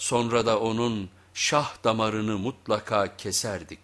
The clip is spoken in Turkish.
sonra da onun şah damarını mutlaka keserdik.